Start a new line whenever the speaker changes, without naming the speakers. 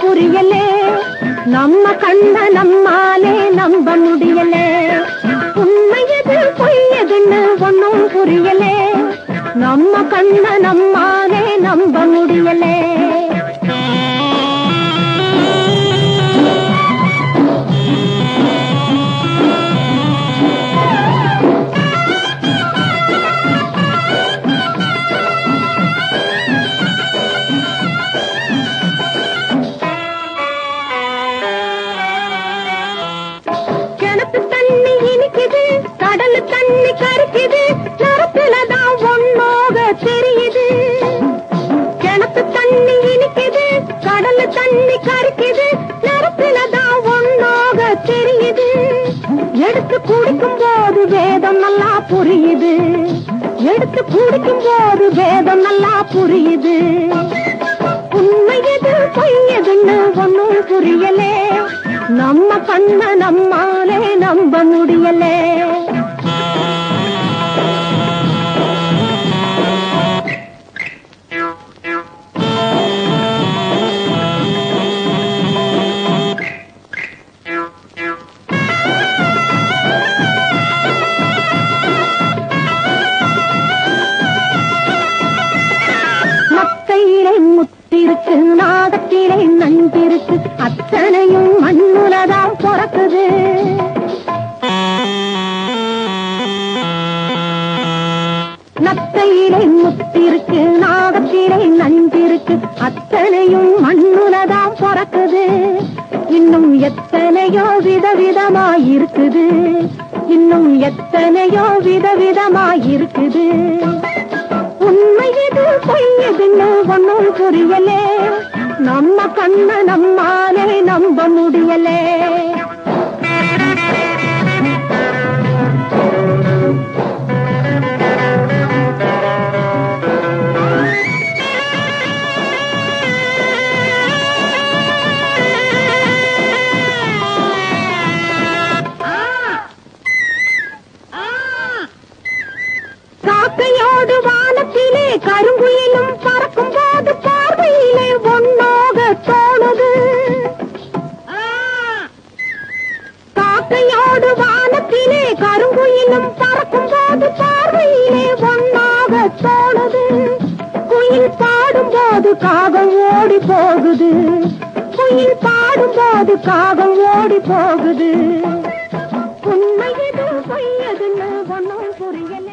புரியலே. நம்ம கண்ண நம்மாலே நம்ப முடியலே. உண்மையது பொய்யதுன்னு ஒன்னும் புரியலே. நம்ம கண்ண நம்மாலே நம்ப முடியலே. கடலு தண்ணி கருக்குது நரத்துலதான் ஒன்னோக தெரியுது. கிணத்து தண்ணி இனிக்குது. கடலு தண்ணி கருக்குது. நரத்துலதான் ஒன்னோக தெரியுது. எடுத்து குடிக்கும் போது வேதம் நல்லா புரியுது. எடுத்து குடிக்கும் போது வேதம் நல்லா புரியுது. உண்மை எது பொய் ஒன்னும் புரியலே. நம்ம கண்ண நம்மாலே நம்ப முடியலே. நாகத்திலே நஞ்சிருக்கு அத்தனையும் மண்ணுலதான் பிறக்குது. நத்தையிலே முத்திருக்கு நாகத்திலே நஞ்சிருக்கு அத்தனையும் மண்ணுலதான் பிறக்குது. இன்னும் எத்தனையோ விதவிதமாயிருக்குது. இன்னும் எத்தனையோ விதவிதமாயிருக்குது. உண்மை எது பொய் எதுன்னு ஒன்னும் புரியலே. நம்ம கண்ண நம்மாலே நம்ப முடியலே காக்கையோடு வானத்திலே கருங்குயிலும் காக்கையோடு வானத்திலே கருங்குயிலும் பறக்கும் போது பார்வையிலே ஒன்னாக தோணுது. குயில் பாடும் போது காகம் ஓடி போகுது. குயில் பாடும் போது காகம் ஓடி போகுது. உண்மை எது பொய்யதுன்னு ஒன்னும் புரியல.